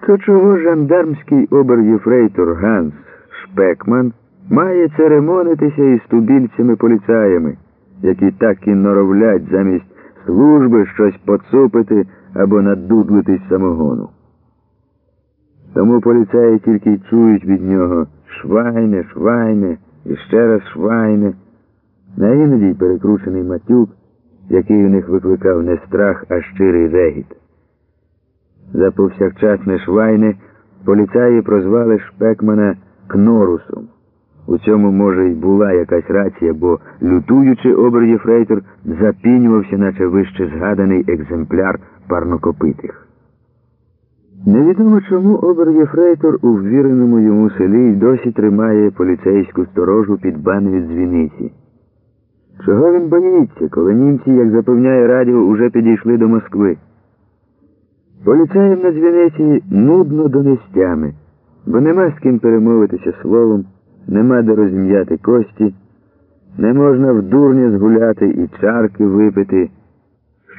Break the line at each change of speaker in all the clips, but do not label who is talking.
То чого жандармський обер-єфрейтор Ганс Шпекман має церемонитися із тубільцями поліцаями, які так і норовлять замість служби щось поцупити або надудлитись самогону? Тому поліцаї тільки й чують від нього швайне, швайне і ще раз швайне, на іноді перекручений матюк, який у них викликав не страх, а щирий регіт. За повсякчасне швайне поліцаї прозвали Шпекмана Кнорусом. У цьому, може, й була якась рація, бо, лютуючи обер-єфрейтор, запінювався, наче вище згаданий екземпляр парнокопитих. Невідомо чому обер-єфрейтор у ввіреному йому селі й досі тримає поліцейську сторожу під баною дзвіниці. Чого він боїться, коли німці, як запевняє радіо, уже підійшли до Москви? Поліцаєм на дзвіниці нудно донестями, бо нема з ким перемовитися словом, нема де розім'яти кості, не можна в дурня згуляти і чарки випити,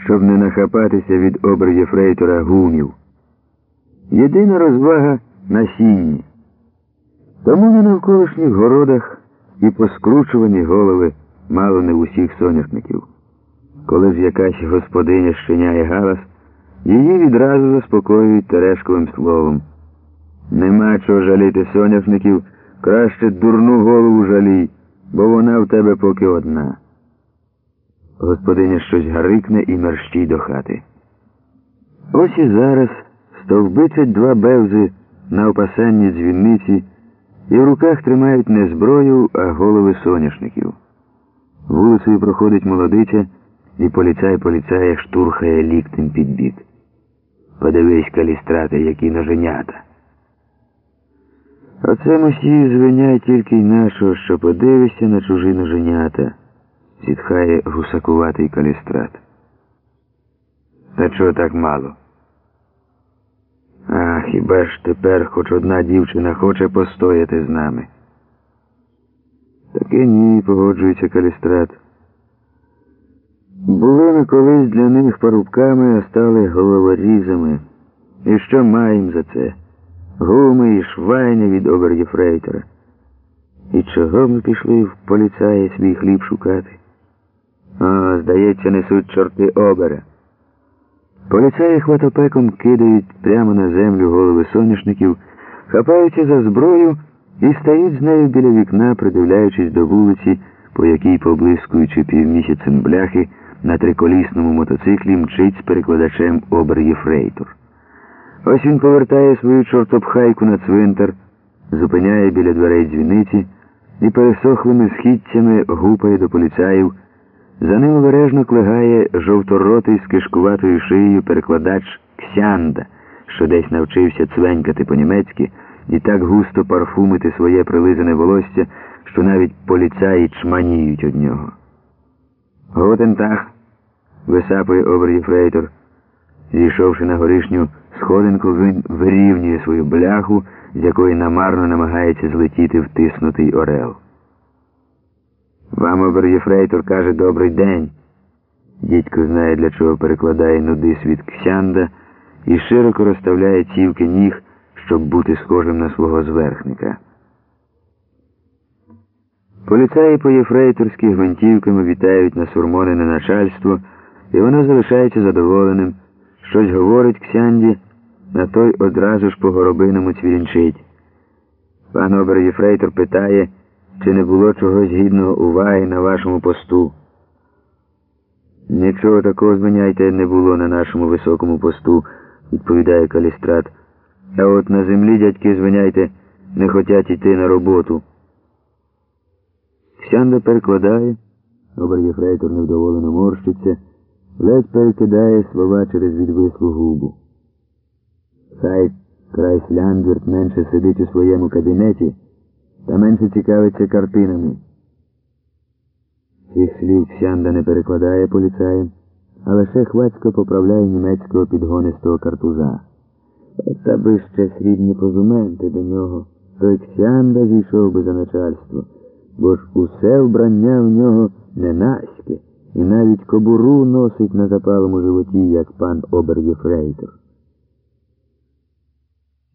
щоб не нахапатися від обер-єфрейтора гумів. Єдина розвага на сінні. Тому на навколишніх городах і поскручувані голови мало не усіх соняшників. Коли ж якась господиня щиняє галас, її відразу заспокоюють терешковим словом. Нема чого жаліти соняшників, краще дурну голову жалій, бо вона в тебе поки одна. Господиня щось гарикне і мерщій до хати. Ось і зараз стовбичать два бевзи на опасенні дзвінниці і в руках тримають не зброю, а голови соняшників. Вулицею проходить молодиця, і поліцай поліцая штурхає ліктем під бік. Подивись, калістрати, які ноженята. Оце мусі звиняй тільки й нашого, що подивишся на чужі ноженята, зітхає гусакуватий калістрат. Та чого так мало? А хіба ж тепер хоч одна дівчина хоче постояти з нами? Таке ні, погоджується калістрат. Були ми колись для них парубками, а стали головорізами. І що маємо за це? Гуми і швайня від обер-єфрейтора. І чого ми пішли в поліцаї свій хліб шукати? О, здається, несуть чорти обера. Поліцаї хватопеком кидають прямо на землю голови соняшників, хапаються за зброю і стають з нею біля вікна, придивляючись до вулиці, по якій, поблискуючи півмісяцем бляхи, на триколісному мотоциклі мчить з перекладачем обер-єфрейтор. Ось він повертає свою чортопхайку на цвинтар, зупиняє біля дверей дзвіниці і пересохлими східцями гупає до поліцаїв. За ним обережно клигає жовторотий з кишкуватою шиєю перекладач Ксянда, що десь навчився цвенькати по-німецьки і так густо парфумити своє прилизане волосся, що навіть поліцаї чманіють од нього. Готен тах, висапує обер-єфрейтор. Зійшовши на горішню сходинку, він вирівнює свою бляху, з якої намарно намагається злетіти втиснутий орел. Вам обер-єфрейтор каже добрий день. Дідько знає, для чого перекладає нуди світ Ксянда і широко розставляє цівки ніг, щоб бути схожим на свого зверхника. Поліцаї по єфрейторськи гвинтівками вітають насурмонене начальство, і воно залишається задоволеним. Щось говорить Ксянді, на той одразу ж по горобиному цвірінчить. Пан обер Єфрейтор питає, чи не було чогось гідного уваги на вашому посту. Нічого такого зміняйте не було на нашому високому посту, відповідає калістрат. А от на землі дядьки звиняйте, не хотять іти на роботу. Ксянда перекладає, обер-єфрейтор невдоволено морщиться, ледь перекидає слова через відвислу губу. Хай Крайсляндвірт менше сидить у своєму кабінеті та менше цікавиться картинами. Цих слів Ксянда не перекладає поліцаєм, а лише хвацько поправляє німецького підгонистого картуза. Та би ще срібні позументи до нього, то Ксянда зійшов би за начальство, бо ж усе вбрання в нього ненаське, і навіть кобуру носить на запалому животі, як пан обер-єфрейтор.